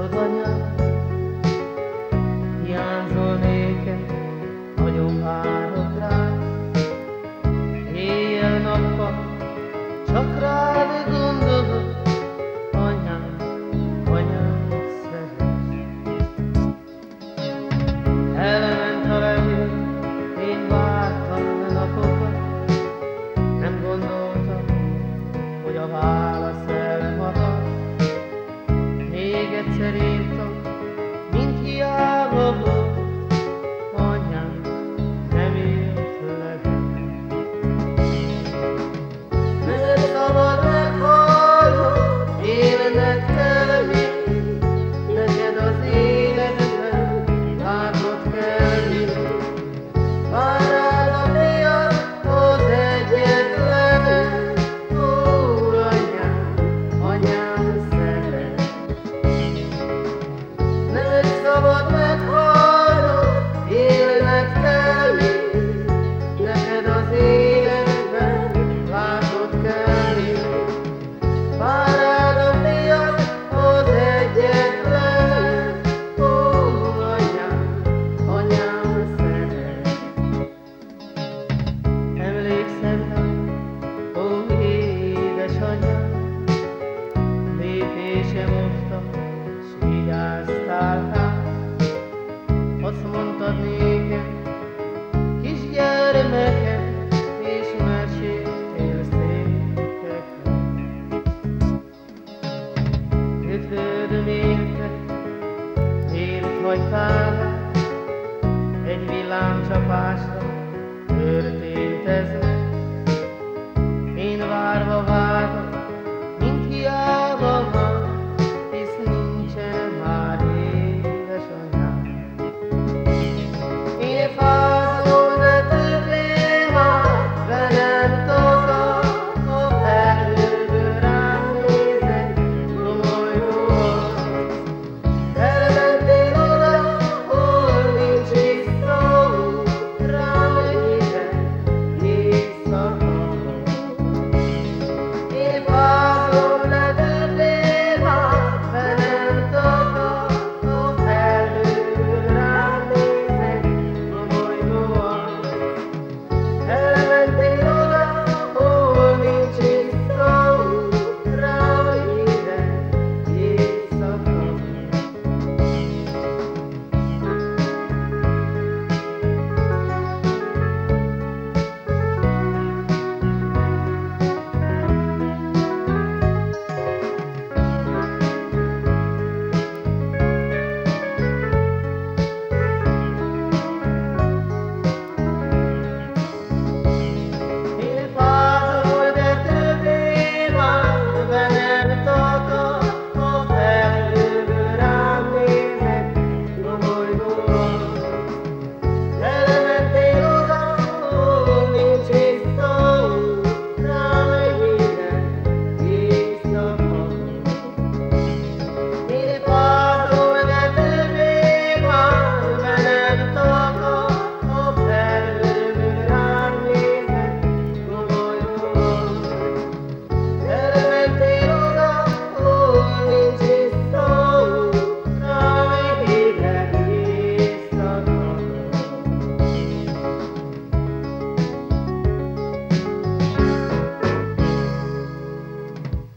do mañana. azt mondtad nékem, kisgyermekem, és meséltél szépeknek. Ötödöm érte, élt hagytál, egy villámcsapásra történt ez.